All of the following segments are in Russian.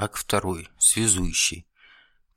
Акт 2. Связующий.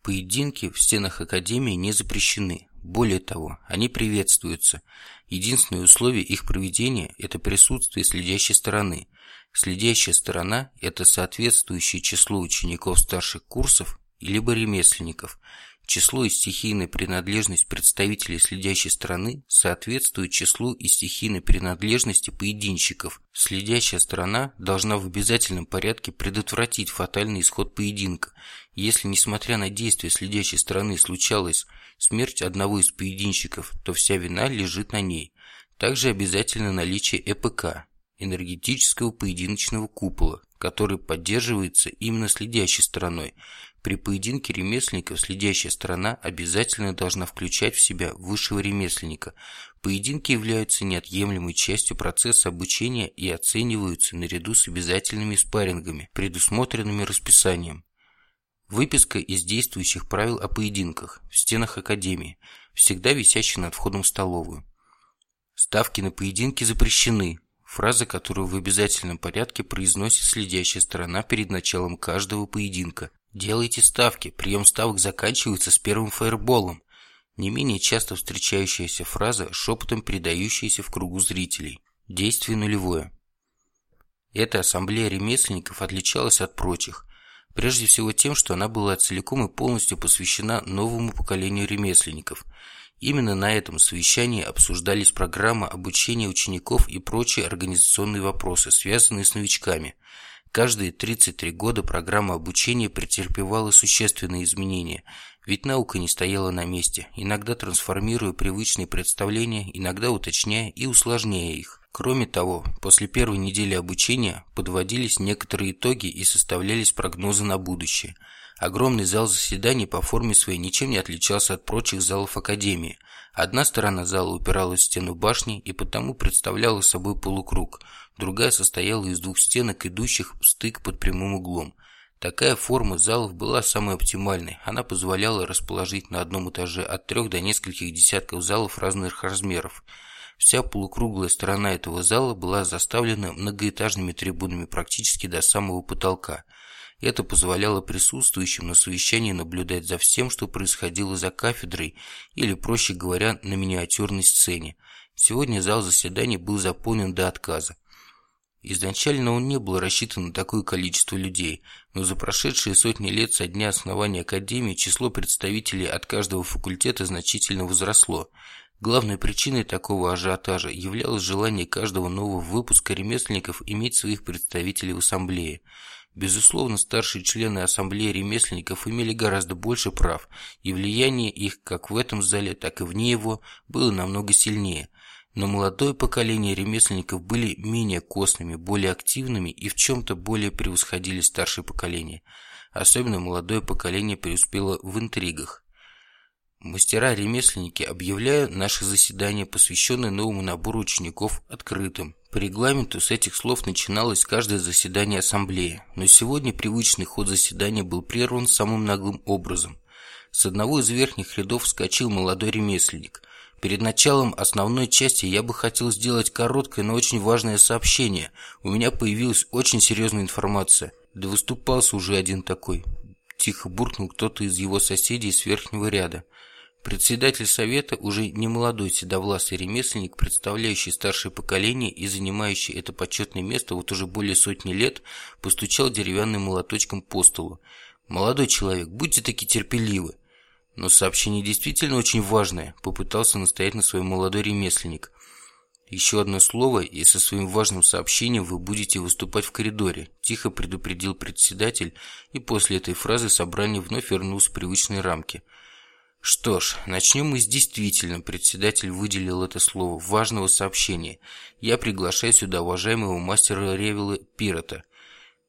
Поединки в стенах Академии не запрещены. Более того, они приветствуются. Единственное условие их проведения – это присутствие следящей стороны. Следящая сторона – это соответствующее число учеников старших курсов либо ремесленников – Число и стихийная принадлежность представителей следящей стороны соответствует числу и стихийной принадлежности поединщиков. Следящая сторона должна в обязательном порядке предотвратить фатальный исход поединка. Если, несмотря на действия следящей стороны, случалась смерть одного из поединщиков, то вся вина лежит на ней. Также обязательно наличие ЭПК – энергетического поединочного купола, который поддерживается именно следящей стороной. При поединке ремесленников следящая сторона обязательно должна включать в себя высшего ремесленника. Поединки являются неотъемлемой частью процесса обучения и оцениваются наряду с обязательными спаррингами, предусмотренными расписанием. Выписка из действующих правил о поединках в стенах Академии, всегда висящая над входом в столовую. Ставки на поединки запрещены. Фраза, которую в обязательном порядке произносит следящая сторона перед началом каждого поединка. Делайте ставки. Прием ставок заканчивается с первым фаерболом. Не менее часто встречающаяся фраза, шепотом передающаяся в кругу зрителей. Действие нулевое. Эта ассамблея ремесленников отличалась от прочих. Прежде всего тем, что она была целиком и полностью посвящена новому поколению ремесленников. Именно на этом совещании обсуждались программа обучения учеников и прочие организационные вопросы, связанные с новичками – Каждые 33 года программа обучения претерпевала существенные изменения, ведь наука не стояла на месте, иногда трансформируя привычные представления, иногда уточняя и усложняя их. Кроме того, после первой недели обучения подводились некоторые итоги и составлялись прогнозы на будущее. Огромный зал заседаний по форме своей ничем не отличался от прочих залов Академии. Одна сторона зала упиралась в стену башни и потому представляла собой полукруг – другая состояла из двух стенок, идущих в стык под прямым углом. Такая форма залов была самой оптимальной. Она позволяла расположить на одном этаже от трех до нескольких десятков залов разных размеров. Вся полукруглая сторона этого зала была заставлена многоэтажными трибунами практически до самого потолка. Это позволяло присутствующим на совещании наблюдать за всем, что происходило за кафедрой, или, проще говоря, на миниатюрной сцене. Сегодня зал заседаний был заполнен до отказа. Изначально он не был рассчитан на такое количество людей, но за прошедшие сотни лет со дня основания Академии число представителей от каждого факультета значительно возросло. Главной причиной такого ажиотажа являлось желание каждого нового выпуска ремесленников иметь своих представителей в ассамблее. Безусловно, старшие члены ассамблеи ремесленников имели гораздо больше прав, и влияние их как в этом зале, так и вне его было намного сильнее – но молодое поколение ремесленников были менее костными, более активными и в чем-то более превосходили старшее поколение. Особенно молодое поколение преуспело в интригах. Мастера-ремесленники объявляют наше заседание, посвященное новому набору учеников, открытым. По регламенту с этих слов начиналось каждое заседание ассамблеи, но сегодня привычный ход заседания был прерван самым наглым образом. С одного из верхних рядов вскочил молодой ремесленник – Перед началом основной части я бы хотел сделать короткое, но очень важное сообщение. У меня появилась очень серьезная информация. Да выступался уже один такой. Тихо буркнул кто-то из его соседей с верхнего ряда. Председатель совета, уже не молодой седовласый ремесленник, представляющий старшее поколение и занимающий это почетное место вот уже более сотни лет, постучал деревянным молоточком по столу. «Молодой человек, будьте таки терпеливы. Но сообщение действительно очень важное, попытался настоять на своем молодой ремесленник. Еще одно слово, и со своим важным сообщением вы будете выступать в коридоре, тихо предупредил председатель, и после этой фразы собрание вновь вернулось в привычные рамки. Что ж, начнем мы с действительно, председатель выделил это слово, важного сообщения. Я приглашаю сюда уважаемого мастера Ревела Пирота.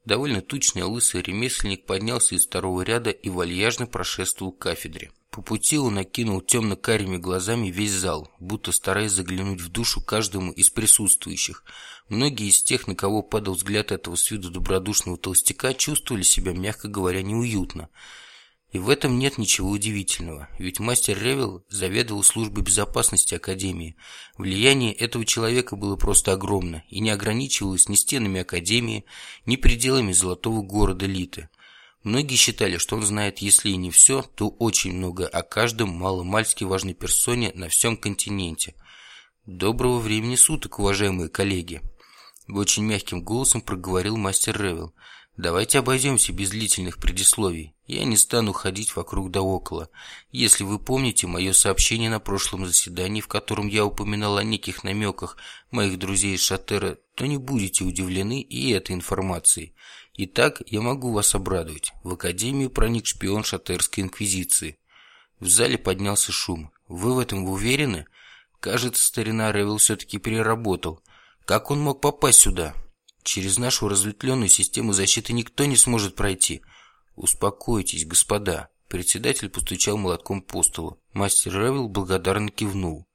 Довольно тучный лысый ремесленник поднялся из второго ряда и вальяжно прошествовал к кафедре. По пути он окинул темно-карими глазами весь зал, будто стараясь заглянуть в душу каждому из присутствующих. Многие из тех, на кого падал взгляд этого с виду добродушного толстяка, чувствовали себя, мягко говоря, неуютно. И в этом нет ничего удивительного, ведь мастер Ревел заведовал службой безопасности Академии. Влияние этого человека было просто огромно и не ограничивалось ни стенами Академии, ни пределами золотого города Литы. Многие считали, что он знает, если и не все, то очень много о каждом маломальски важной персоне на всем континенте. Доброго времени суток, уважаемые коллеги. Очень мягким голосом проговорил мастер Ревел. Давайте обойдемся без длительных предисловий. Я не стану ходить вокруг да около. Если вы помните мое сообщение на прошлом заседании, в котором я упоминал о неких намеках моих друзей из Шатера, то не будете удивлены и этой информацией. Итак, я могу вас обрадовать. В Академию проник шпион Шатерской Инквизиции. В зале поднялся шум. Вы в этом уверены? Кажется, старина Ревел все-таки переработал. Как он мог попасть сюда? Через нашу разветвленную систему защиты никто не сможет пройти. Успокойтесь, господа. Председатель постучал молотком по столу. Мастер Ревел благодарно кивнул.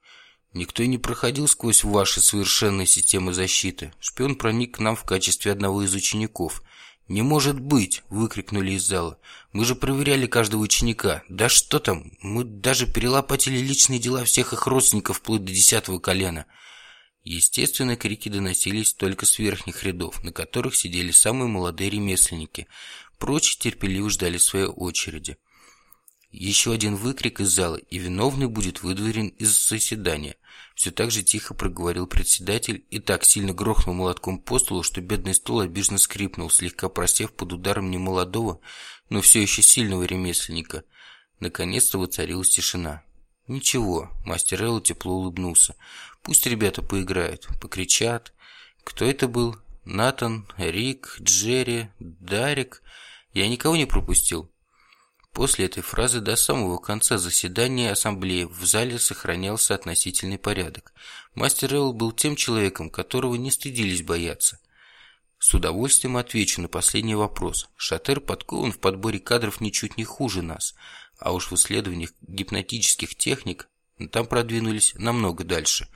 Никто и не проходил сквозь ваши совершенные системы защиты. Шпион проник к нам в качестве одного из учеников. «Не может быть!» – выкрикнули из зала. «Мы же проверяли каждого ученика. Да что там, мы даже перелопатили личные дела всех их родственников вплоть до десятого колена». Естественно, крики доносились только с верхних рядов, на которых сидели самые молодые ремесленники. Прочие терпеливо ждали своей очереди. Еще один выкрик из зала, и виновный будет выдворен из заседания. Все так же тихо проговорил председатель и так сильно грохнул молотком по столу, что бедный стол обиженно скрипнул, слегка просев под ударом немолодого, но все еще сильного ремесленника. Наконец-то воцарилась тишина. «Ничего», — мастер Элла тепло улыбнулся. «Пусть ребята поиграют, покричат. Кто это был? Натан, Рик, Джерри, Дарик? Я никого не пропустил». После этой фразы до самого конца заседания ассамблеи в зале сохранялся относительный порядок. Мастер Элл был тем человеком, которого не стыдились бояться. С удовольствием отвечу на последний вопрос. Шатер подкован в подборе кадров ничуть не хуже нас, а уж в исследованиях гипнотических техник там продвинулись намного дальше.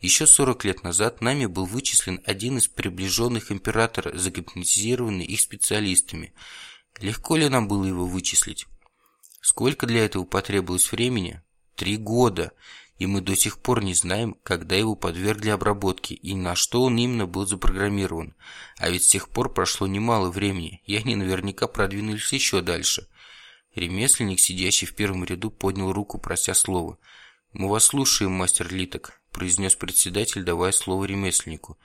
Еще 40 лет назад нами был вычислен один из приближенных императора, загипнотизированный их специалистами. Легко ли нам было его вычислить? Сколько для этого потребовалось времени? Три года. И мы до сих пор не знаем, когда его подвергли обработке и на что он именно был запрограммирован. А ведь с тех пор прошло немало времени, и они наверняка продвинулись еще дальше. Ремесленник, сидящий в первом ряду, поднял руку, прося слова. «Мы вас слушаем, мастер Литок», – произнес председатель, давая слово ремесленнику.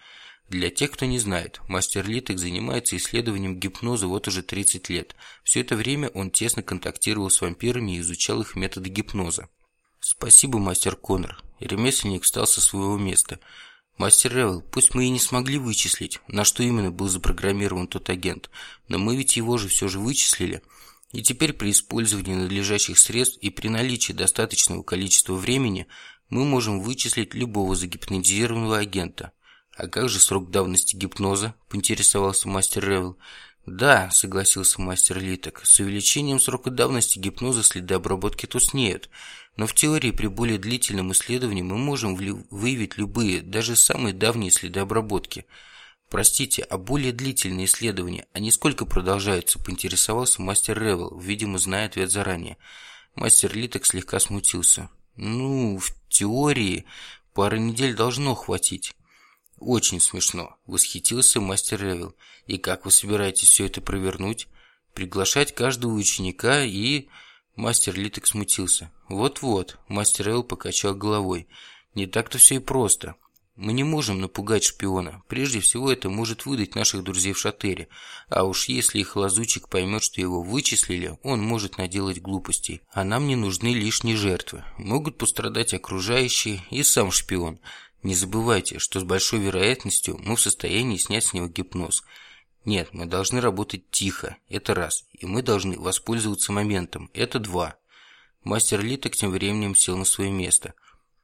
Для тех, кто не знает, мастер Литок занимается исследованием гипноза вот уже 30 лет. Все это время он тесно контактировал с вампирами и изучал их методы гипноза. «Спасибо, мастер Коннор». Ремесленник встал со своего места. «Мастер Ревел, пусть мы и не смогли вычислить, на что именно был запрограммирован тот агент, но мы ведь его же все же вычислили». И теперь при использовании надлежащих средств и при наличии достаточного количества времени мы можем вычислить любого загипнотизированного агента. А как же срок давности гипноза? поинтересовался мастер Ревел. Да, согласился мастер Литок. С увеличением срока давности гипноза следы обработки туснеют. Но в теории при более длительном исследовании мы можем выявить любые, даже самые давние следы обработки – Простите, а более длительные исследования, они сколько продолжаются? Поинтересовался мастер Ревел, видимо, зная ответ заранее. Мастер Литок слегка смутился. Ну, в теории пары недель должно хватить. Очень смешно, восхитился мастер Ревел. И как вы собираетесь все это провернуть? Приглашать каждого ученика и... Мастер Литок смутился. Вот-вот, мастер Ревел покачал головой. Не так-то все и просто. Мы не можем напугать шпиона. Прежде всего, это может выдать наших друзей в шатере. А уж если их лазучик поймет, что его вычислили, он может наделать глупостей. А нам не нужны лишние жертвы. Могут пострадать окружающие и сам шпион. Не забывайте, что с большой вероятностью мы в состоянии снять с него гипноз. Нет, мы должны работать тихо. Это раз. И мы должны воспользоваться моментом. Это два. Мастер Литок тем временем сел на свое место –